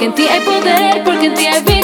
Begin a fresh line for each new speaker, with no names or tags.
porque en ti hay poder, porque en ti hay vida.